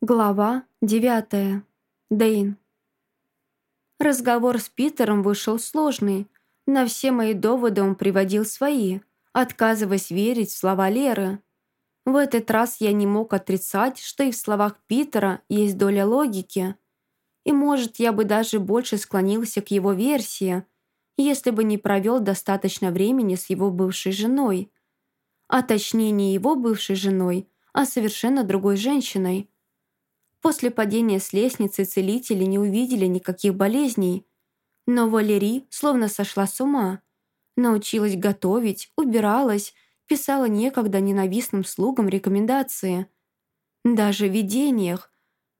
Глава 9. Дэйн. Разговор с Питером вышел сложный. На все мои доводы он приводил свои, отказываясь верить в слова Леры. В этот раз я не мог отрицать, что и в словах Питера есть доля логики. И, может, я бы даже больше склонился к его версии, если бы не провел достаточно времени с его бывшей женой. А точнее, не его бывшей женой, а совершенно другой женщиной – После падения с лестницы целители не увидели никаких болезней. Но Валерий словно сошла с ума. Научилась готовить, убиралась, писала некогда ненавистным слугам рекомендации. Даже в видениях.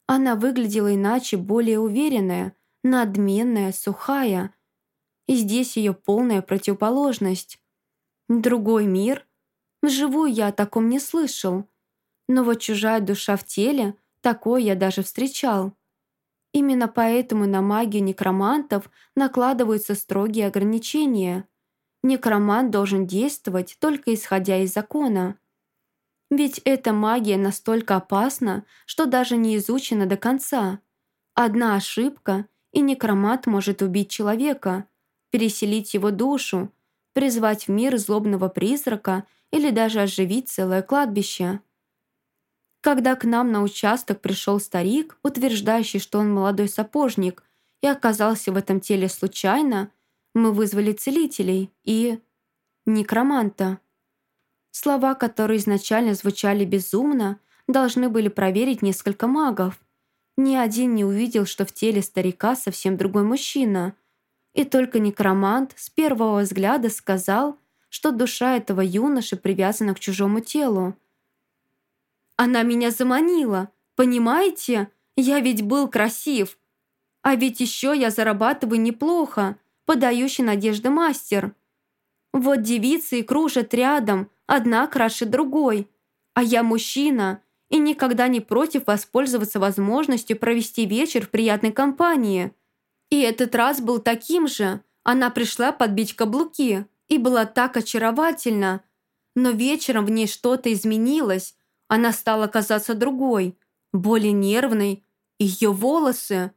Она выглядела иначе, более уверенная, надменная, сухая. И здесь ее полная противоположность. Другой мир? Вживую я о таком не слышал. Но вот чужая душа в теле — Такое я даже встречал. Именно поэтому на магию некромантов накладываются строгие ограничения. Некромант должен действовать только исходя из закона. Ведь эта магия настолько опасна, что даже не изучена до конца. Одна ошибка, и некромант может убить человека, переселить его душу, призвать в мир злобного призрака или даже оживить целое кладбище. Когда к нам на участок пришел старик, утверждающий, что он молодой сапожник, и оказался в этом теле случайно, мы вызвали целителей и... некроманта. Слова, которые изначально звучали безумно, должны были проверить несколько магов. Ни один не увидел, что в теле старика совсем другой мужчина. И только некромант с первого взгляда сказал, что душа этого юноши привязана к чужому телу, она меня заманила, понимаете? Я ведь был красив. А ведь еще я зарабатываю неплохо, подающий надежды мастер. Вот девицы и кружат рядом, одна краше другой. А я мужчина и никогда не против воспользоваться возможностью провести вечер в приятной компании. И этот раз был таким же. Она пришла подбить каблуки и была так очаровательна. Но вечером в ней что-то изменилось, она стала казаться другой, более нервной. Ее волосы...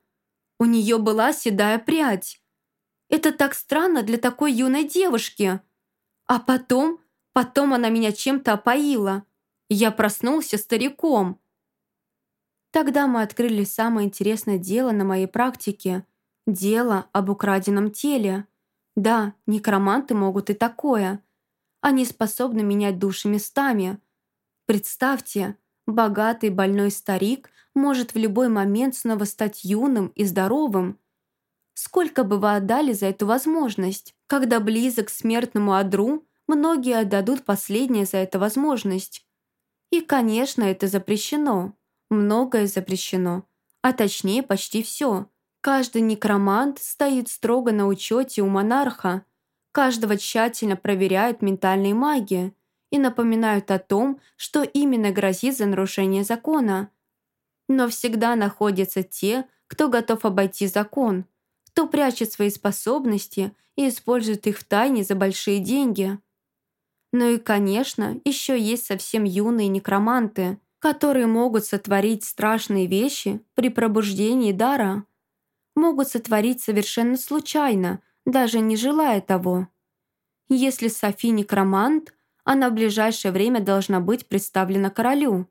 У нее была седая прядь. Это так странно для такой юной девушки. А потом, потом она меня чем-то опоила. Я проснулся стариком. Тогда мы открыли самое интересное дело на моей практике. Дело об украденном теле. Да, некроманты могут и такое. Они способны менять души местами – Представьте, богатый больной старик может в любой момент снова стать юным и здоровым. Сколько бы вы отдали за эту возможность? Когда близок к смертному одру, многие отдадут последнее за эту возможность. И, конечно, это запрещено. Многое запрещено. А точнее, почти все. Каждый некромант стоит строго на учете у монарха. Каждого тщательно проверяют ментальные маги и напоминают о том, что именно грозит за нарушение закона. Но всегда находятся те, кто готов обойти закон, кто прячет свои способности и использует их в тайне за большие деньги. Ну и, конечно, еще есть совсем юные некроманты, которые могут сотворить страшные вещи при пробуждении дара. Могут сотворить совершенно случайно, даже не желая того. Если Софи некромант – она в ближайшее время должна быть представлена королю.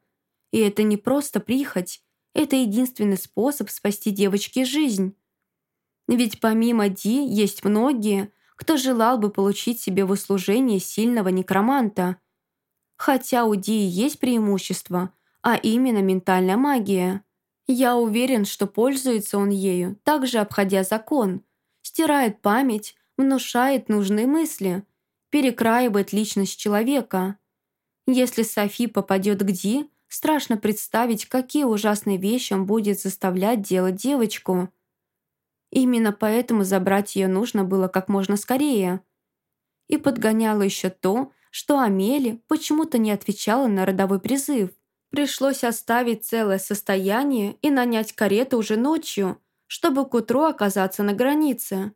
И это не просто прихоть, это единственный способ спасти девочке жизнь. Ведь помимо Ди есть многие, кто желал бы получить себе в услужение сильного некроманта. Хотя у Ди есть преимущество, а именно ментальная магия. Я уверен, что пользуется он ею, также обходя закон, стирает память, внушает нужные мысли – перекраивает личность человека. Если Софи попадет к Ди, страшно представить, какие ужасные вещи он будет заставлять делать девочку. Именно поэтому забрать ее нужно было как можно скорее. И подгоняло еще то, что Амели почему-то не отвечала на родовой призыв. Пришлось оставить целое состояние и нанять карету уже ночью, чтобы к утру оказаться на границе.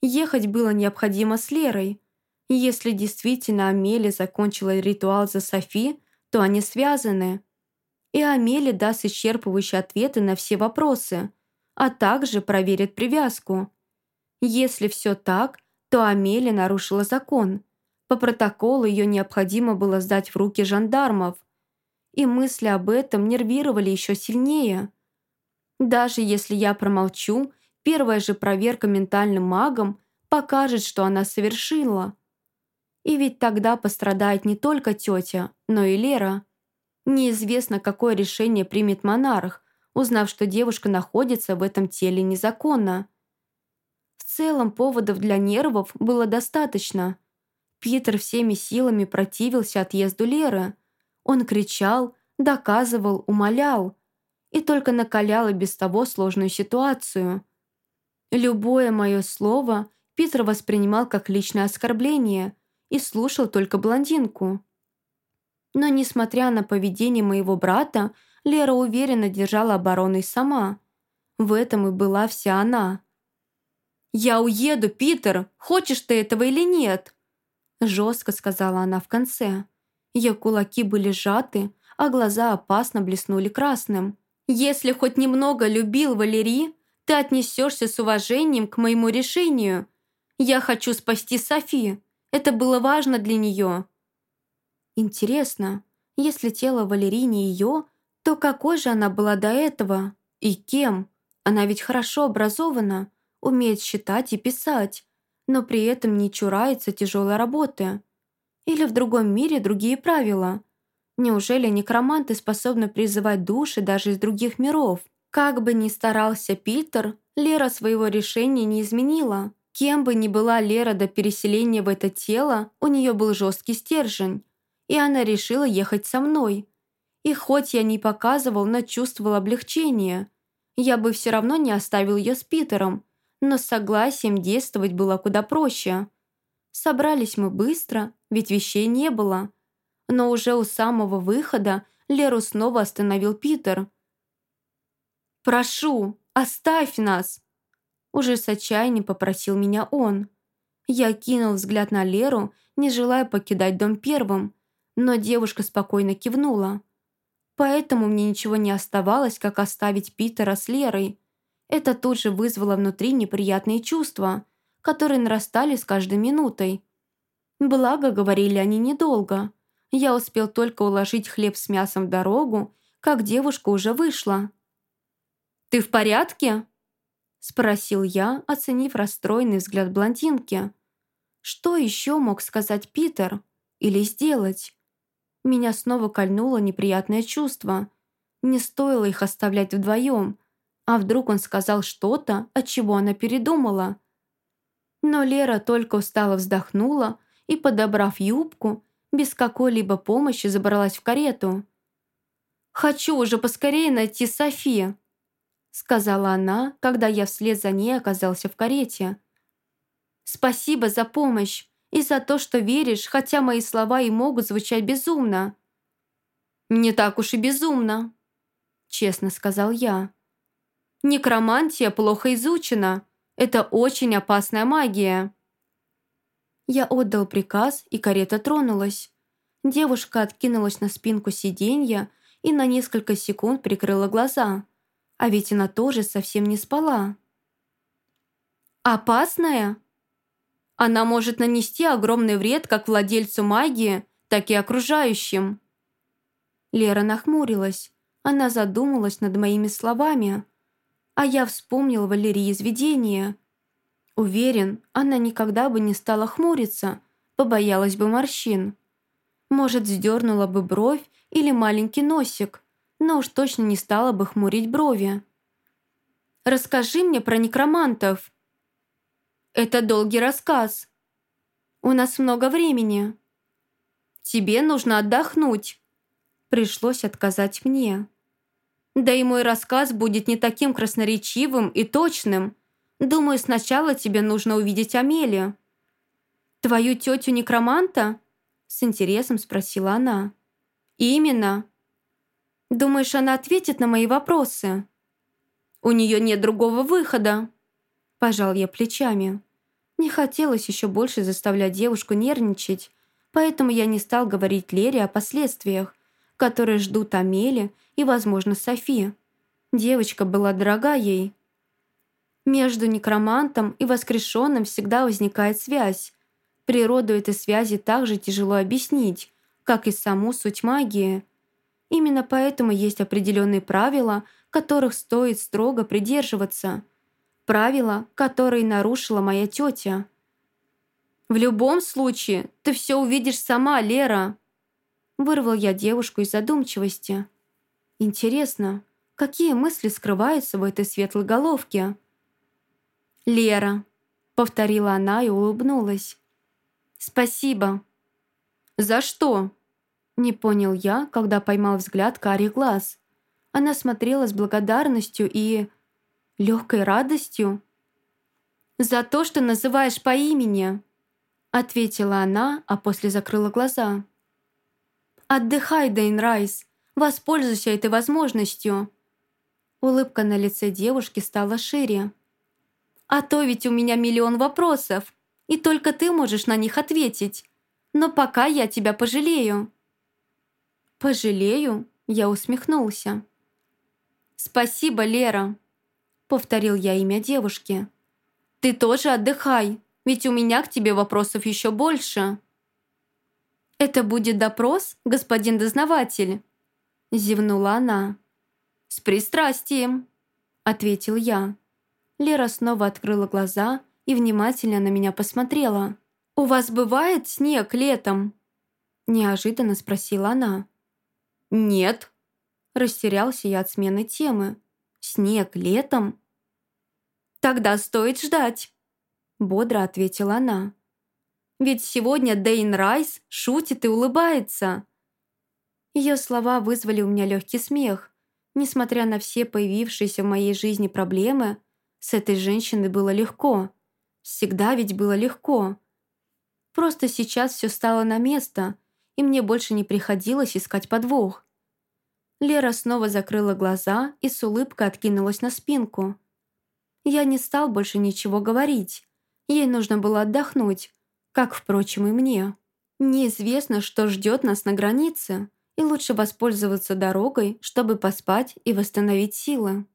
Ехать было необходимо с Лерой, если действительно Амелия закончила ритуал за Софи, то они связаны. и Амели даст исчерпывающие ответы на все вопросы, а также проверит привязку. Если все так, то Амели нарушила закон. По протоколу ее необходимо было сдать в руки жандармов. И мысли об этом нервировали еще сильнее. Даже если я промолчу, первая же проверка ментальным магом покажет, что она совершила. И ведь тогда пострадает не только тетя, но и Лера. Неизвестно, какое решение примет монарх, узнав, что девушка находится в этом теле незаконно. В целом поводов для нервов было достаточно. Питер всеми силами противился отъезду Леры. Он кричал, доказывал, умолял и только накалял и без того сложную ситуацию. Любое мое слово Питер воспринимал как личное оскорбление и слушал только блондинку. Но, несмотря на поведение моего брата, Лера уверенно держала оборону и сама. В этом и была вся она. «Я уеду, Питер, хочешь ты этого или нет?» Жестко сказала она в конце. Ее кулаки были сжаты, а глаза опасно блеснули красным. «Если хоть немного любил Валерий, ты отнесешься с уважением к моему решению. Я хочу спасти Софи. Это было важно для нее». Интересно, если тело Валерии не ее, то какой же она была до этого? И кем? Она ведь хорошо образована умеет считать и писать, но при этом не чурается тяжелой работы. Или в другом мире другие правила. Неужели некроманты способны призывать души даже из других миров? Как бы ни старался Питер, Лера своего решения не изменила. Кем бы ни была Лера до переселения в это тело, у нее был жесткий стержень. И она решила ехать со мной. И хоть я не показывал, но чувствовал облегчение. Я бы все равно не оставил ее с Питером, но с согласием действовать было куда проще. Собрались мы быстро, ведь вещей не было. Но уже у самого выхода Леру снова остановил Питер. «Прошу, оставь нас!» Уже с отчаянием попросил меня он. Я кинул взгляд на Леру, не желая покидать дом первым, но девушка спокойно кивнула. Поэтому мне ничего не оставалось, как оставить Питера с Лерой, это тут же вызвало внутри неприятные чувства, которые нарастали с каждой минутой. Благо, говорили они недолго. Я успел только уложить хлеб с мясом в дорогу, как девушка уже вышла. «Ты в порядке?» Спросил я, оценив расстроенный взгляд блондинки. Что еще мог сказать Питер? Или сделать? Меня снова кольнуло неприятное чувство. Не стоило их оставлять вдвоем, а вдруг он сказал что-то, от чего она передумала? Но Лера только устало вздохнула и, подобрав юбку, без какой-либо помощи забралась в карету. «Хочу уже поскорее найти Софи», сказала она, когда я вслед за ней оказался в карете. «Спасибо за помощь и за то, что веришь, хотя мои слова и могут звучать безумно». «Не так уж и безумно», честно сказал я. Некромантия плохо изучена. Это очень опасная магия». Я отдал приказ, и карета тронулась. Девушка откинулась на спинку сиденья и на несколько секунд прикрыла глаза. А ведь она тоже совсем не спала. «Опасная?» Она может нанести огромный вред как владельцу магии, так и окружающим. Лера нахмурилась. Она задумалась над моими словами. А я вспомнил Валерии из видения. Уверен, она никогда бы не стала хмуриться, побоялась бы морщин. Может, вздернула бы бровь или маленький носик, но уж точно не стала бы хмурить брови. «Расскажи мне про некромантов». «Это долгий рассказ. У нас много времени. Тебе нужно отдохнуть». Пришлось отказать мне. Да и мой рассказ будет не таким красноречивым и точным. Думаю, сначала тебе нужно увидеть Амелию». «Твою тетю некроманта?» С интересом спросила она. «Именно. Думаешь, она ответит на мои вопросы?» «У нее нет другого выхода», – пожал я плечами. Не хотелось еще больше заставлять девушку нервничать, поэтому я не стал говорить Лере о последствиях, которые ждут Амели и, возможно, Софи. Девочка была дорога ей. Между некромантом и воскрешенным всегда возникает связь. Природу этой связи также тяжело объяснить, как и саму суть магии. Именно поэтому есть определенные правила, которых стоит строго придерживаться. Правила, которые нарушила моя тетя. «В любом случае, ты все увидишь сама, Лера!» Вырвал я девушку из задумчивости. «Интересно, какие мысли скрываются в этой светлой головке?» «Лера», — повторила она и улыбнулась. «Спасибо». «За что?» Не понял я, когда поймал взгляд карих глаз. Она смотрела с благодарностью и... легкой радостью. «За то, что называешь по имени», ответила она, а после закрыла глаза. «Отдыхай, Дейн Райс, воспользуйся этой возможностью». Улыбка на лице девушки стала шире. «А то ведь у меня миллион вопросов, и только ты можешь на них ответить. Но пока я тебя пожалею». «Пожалею?» – я усмехнулся. «Спасибо, Лера», – повторил я имя девушки. «Ты тоже отдыхай, ведь у меня к тебе вопросов еще больше». «Это будет допрос, господин дознаватель?» – зевнула она. «С пристрастием», – ответил я. Лера снова открыла глаза и внимательно на меня посмотрела. «У вас бывает снег летом?» – неожиданно спросила она. «Нет». Растерялся я от смены темы. «Снег летом?» «Тогда стоит ждать», – бодро ответила она. «Ведь сегодня Дейн Райс шутит и улыбается». Ее слова вызвали у меня легкий смех. Несмотря на все появившиеся в моей жизни проблемы, с этой женщиной было легко. Всегда ведь было легко. Просто сейчас все стало на место – и мне больше не приходилось искать подвох. Лера снова закрыла глаза и с улыбкой откинулась на спинку. Я не стал больше ничего говорить. Ей нужно было отдохнуть, как, впрочем, и мне. Неизвестно, что ждет нас на границе, и лучше воспользоваться дорогой, чтобы поспать и восстановить силы.